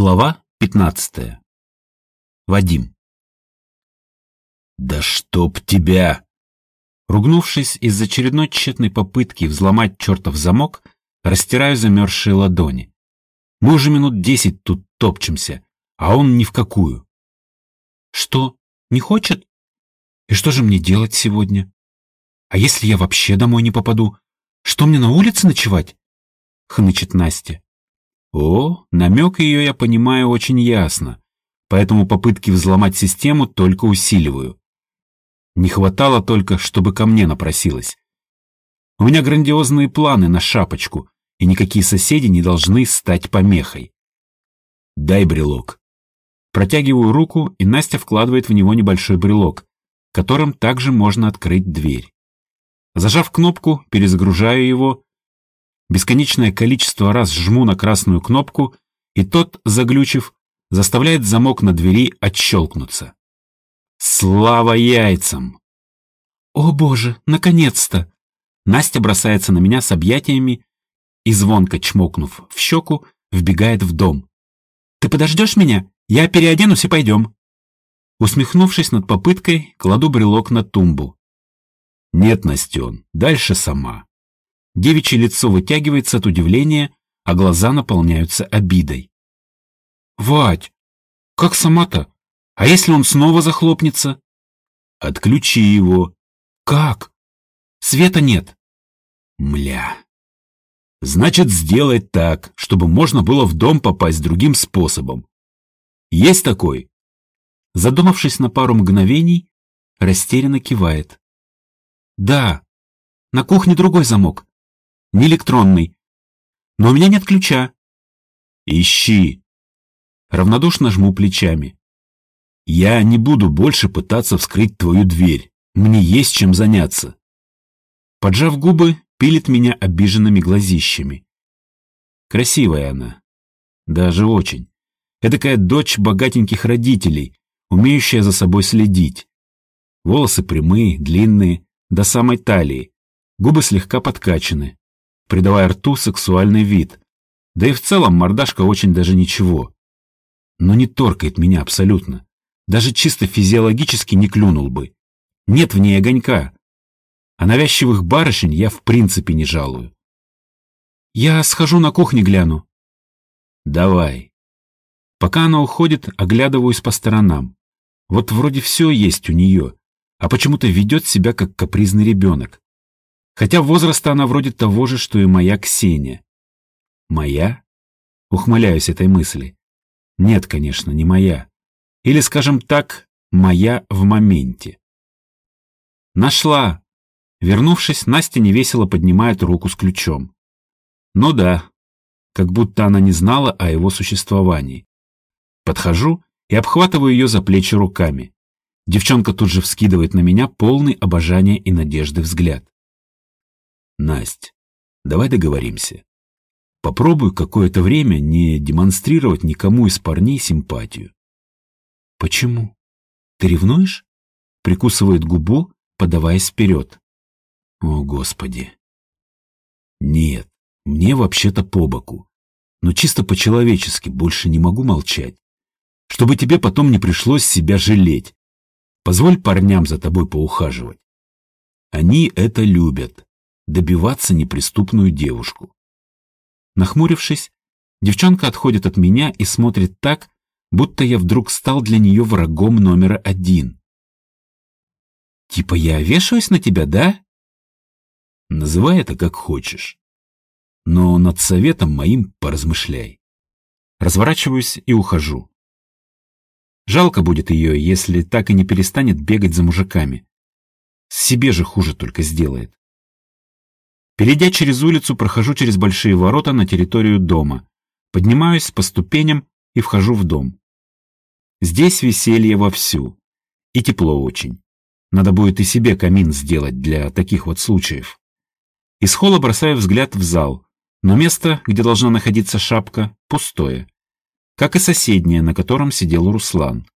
Глава 15. Вадим. «Да чтоб тебя!» Ругнувшись из очередной тщетной попытки взломать чертов замок, растираю замерзшие ладони. Мы уже минут десять тут топчемся, а он ни в какую. «Что, не хочет? И что же мне делать сегодня? А если я вообще домой не попаду? Что мне на улице ночевать?» — хнычет Настя. О, намек ее я понимаю очень ясно, поэтому попытки взломать систему только усиливаю. Не хватало только, чтобы ко мне напросилась. У меня грандиозные планы на шапочку, и никакие соседи не должны стать помехой. Дай брелок. Протягиваю руку, и Настя вкладывает в него небольшой брелок, которым также можно открыть дверь. Зажав кнопку, перезагружаю его бесконечное количество раз жму на красную кнопку, и тот, заглючив, заставляет замок на двери отщелкнуться. Слава яйцам! О боже, наконец-то! Настя бросается на меня с объятиями и, звонко чмокнув в щеку, вбегает в дом. «Ты подождешь меня? Я переоденусь и пойдем». Усмехнувшись над попыткой, кладу брелок на тумбу. «Нет, Настен, дальше сама». Девичье лицо вытягивается от удивления, а глаза наполняются обидой. «Вать, как сама-то? А если он снова захлопнется?» «Отключи его». «Как? Света нет». «Мля». «Значит, сделай так, чтобы можно было в дом попасть другим способом. Есть такой?» Задумавшись на пару мгновений, растерянно кивает. «Да, на кухне другой замок не электронный. Но у меня нет ключа. Ищи. Равнодушно жму плечами. Я не буду больше пытаться вскрыть твою дверь. Мне есть чем заняться. Поджав губы, пилит меня обиженными глазищами. Красивая она. Даже очень. Эдакая дочь богатеньких родителей, умеющая за собой следить. Волосы прямые, длинные, до самой талии. Губы слегка подкачаны придавая рту сексуальный вид. Да и в целом мордашка очень даже ничего. Но не торкает меня абсолютно. Даже чисто физиологически не клюнул бы. Нет в ней огонька. А навязчивых барышень я в принципе не жалую. Я схожу на кухню гляну. Давай. Пока она уходит, оглядываюсь по сторонам. Вот вроде все есть у нее, а почему-то ведет себя как капризный ребенок. Хотя возраста она вроде того же, что и моя Ксения. Моя? Ухмыляюсь этой мысли. Нет, конечно, не моя. Или, скажем так, моя в моменте. Нашла. Вернувшись, Настя невесело поднимает руку с ключом. Ну да, как будто она не знала о его существовании. Подхожу и обхватываю ее за плечи руками. Девчонка тут же вскидывает на меня полный обожания и надежды взгляд. Насть, давай договоримся. Попробуй какое-то время не демонстрировать никому из парней симпатию. Почему? Ты ревнуешь? Прикусывает губу, подаваясь вперед. О, Господи. Нет, мне вообще-то по боку. Но чисто по-человечески больше не могу молчать. Чтобы тебе потом не пришлось себя жалеть. Позволь парням за тобой поухаживать. Они это любят добиваться неприступную девушку. Нахмурившись, девчонка отходит от меня и смотрит так, будто я вдруг стал для нее врагом номера один. «Типа я вешаюсь на тебя, да?» Называй это как хочешь. Но над советом моим поразмышляй. Разворачиваюсь и ухожу. Жалко будет ее, если так и не перестанет бегать за мужиками. Себе же хуже только сделает. Перейдя через улицу, прохожу через большие ворота на территорию дома, поднимаюсь по ступеням и вхожу в дом. Здесь веселье вовсю. И тепло очень. Надо будет и себе камин сделать для таких вот случаев. Из холла бросаю взгляд в зал, но место, где должна находиться шапка, пустое. Как и соседнее, на котором сидел Руслан.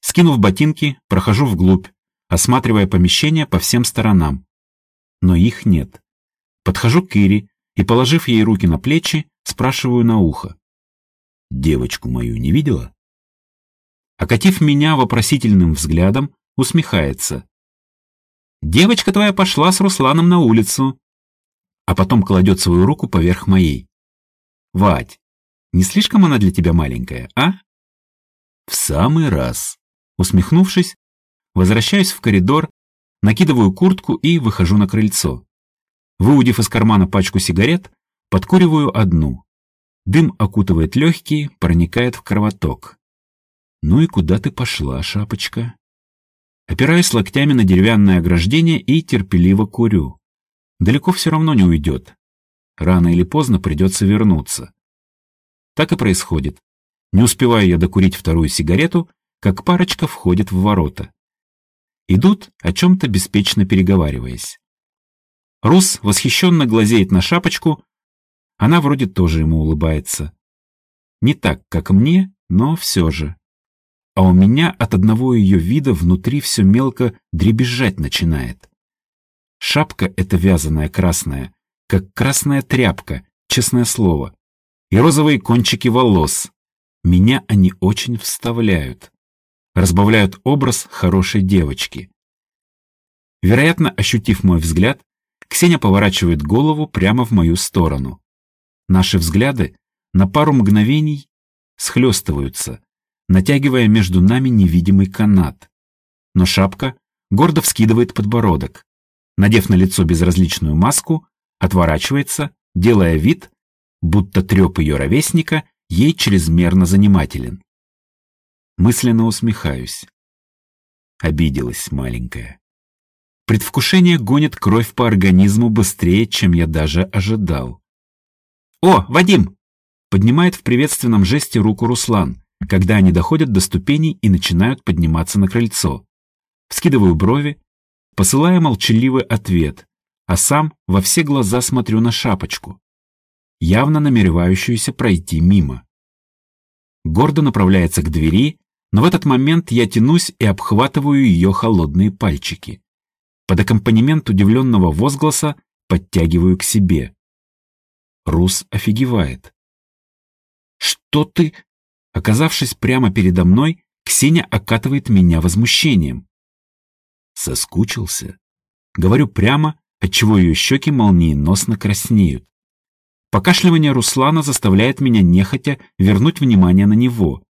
Скинув ботинки, прохожу вглубь, осматривая помещение по всем сторонам. Но их нет. Подхожу к Ире и, положив ей руки на плечи, спрашиваю на ухо. Девочку мою не видела? Окатив меня вопросительным взглядом, усмехается. Девочка твоя пошла с Русланом на улицу. А потом кладет свою руку поверх моей. Вать, не слишком она для тебя маленькая, а? В самый раз. Усмехнувшись, возвращаюсь в коридор, накидываю куртку и выхожу на крыльцо. Выудив из кармана пачку сигарет, подкуриваю одну. Дым окутывает легкие, проникает в кровоток. Ну и куда ты пошла, шапочка? Опираюсь локтями на деревянное ограждение и терпеливо курю. Далеко все равно не уйдет. Рано или поздно придется вернуться. Так и происходит. Не успеваю я докурить вторую сигарету, как парочка входит в ворота. Идут, о чем-то беспечно переговариваясь. Рус восхищенно глазеет на шапочку, она вроде тоже ему улыбается. Не так, как мне, но все же. А у меня от одного ее вида внутри все мелко дребезжать начинает. Шапка эта вязаная красная, как красная тряпка, честное слово. И розовые кончики волос. Меня они очень вставляют. Разбавляют образ хорошей девочки. Вероятно, ощутив мой взгляд, Ксения поворачивает голову прямо в мою сторону. Наши взгляды на пару мгновений схлестываются, натягивая между нами невидимый канат. Но шапка гордо вскидывает подбородок. Надев на лицо безразличную маску, отворачивается, делая вид, будто треп ее ровесника ей чрезмерно занимателен. Мысленно усмехаюсь. Обиделась маленькая. Предвкушение гонит кровь по организму быстрее, чем я даже ожидал. «О, Вадим!» Поднимает в приветственном жесте руку Руслан, когда они доходят до ступеней и начинают подниматься на крыльцо. Вскидываю брови, посылая молчаливый ответ, а сам во все глаза смотрю на шапочку, явно намеревающуюся пройти мимо. Гордо направляется к двери, но в этот момент я тянусь и обхватываю ее холодные пальчики. Под аккомпанемент удивленного возгласа подтягиваю к себе. Рус офигевает. «Что ты?» Оказавшись прямо передо мной, Ксения окатывает меня возмущением. Соскучился. Говорю прямо, отчего ее щеки молниеносно краснеют. Покашливание Руслана заставляет меня нехотя вернуть внимание на него.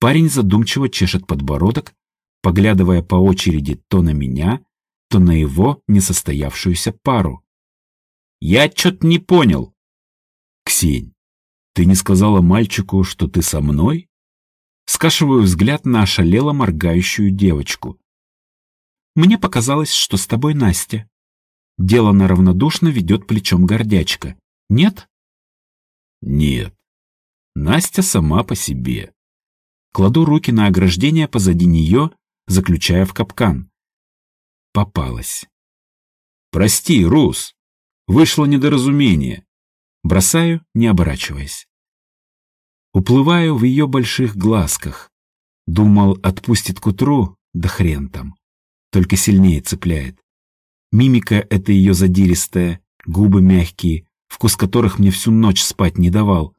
Парень задумчиво чешет подбородок, поглядывая по очереди то на меня, то на его несостоявшуюся пару. «Я что-то не понял», «Ксень, ты не сказала мальчику, что ты со мной?» Скашиваю взгляд на ошалело моргающую девочку. «Мне показалось, что с тобой Настя». Делано равнодушно ведет плечом гордячка. «Нет?» «Нет. Настя сама по себе». Кладу руки на ограждение позади нее, заключая в капкан. Попалась. «Прости, Рус. Вышло недоразумение. Бросаю, не оборачиваясь. Уплываю в ее больших глазках. Думал, отпустит к утру, да хрен там. Только сильнее цепляет. Мимика эта ее задиристая, губы мягкие, вкус которых мне всю ночь спать не давал.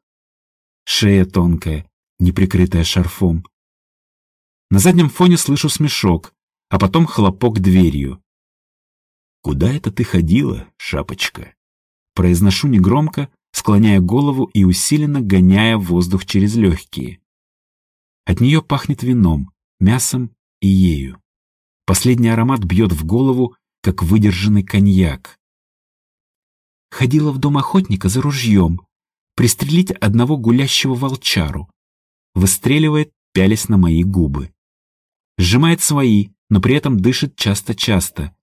Шея тонкая, не прикрытая шарфом. На заднем фоне слышу смешок, а потом хлопок дверью. «Куда это ты ходила, шапочка?» Произношу негромко, склоняя голову и усиленно гоняя воздух через легкие. От нее пахнет вином, мясом и ею. Последний аромат бьет в голову, как выдержанный коньяк. Ходила в дом охотника за ружьем, пристрелить одного гулящего волчару. Выстреливает, пялясь на мои губы. Сжимает свои, но при этом дышит часто-часто.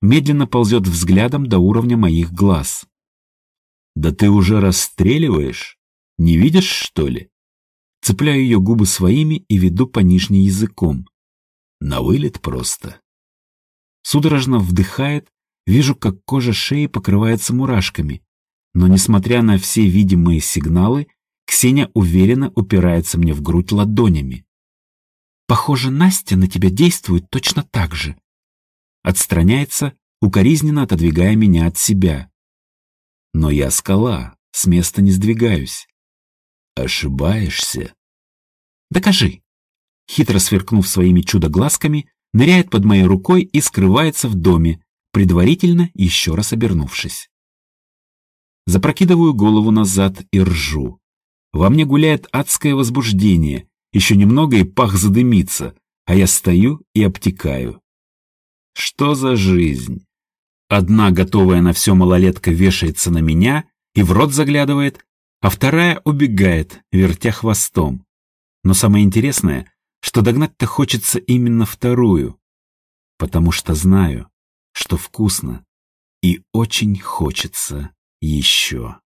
Медленно ползет взглядом до уровня моих глаз. «Да ты уже расстреливаешь? Не видишь, что ли?» Цепляю ее губы своими и веду по нижней языком. На вылет просто. Судорожно вдыхает, вижу, как кожа шеи покрывается мурашками. Но, несмотря на все видимые сигналы, Ксения уверенно упирается мне в грудь ладонями. «Похоже, Настя на тебя действует точно так же». Отстраняется, укоризненно отодвигая меня от себя. Но я скала, с места не сдвигаюсь. Ошибаешься. Докажи. Хитро сверкнув своими чудо-глазками, ныряет под моей рукой и скрывается в доме, предварительно еще раз обернувшись. Запрокидываю голову назад и ржу. Во мне гуляет адское возбуждение, еще немного и пах задымится, а я стою и обтекаю. Что за жизнь? Одна, готовая на все малолетка, вешается на меня и в рот заглядывает, а вторая убегает, вертя хвостом. Но самое интересное, что догнать-то хочется именно вторую, потому что знаю, что вкусно и очень хочется еще.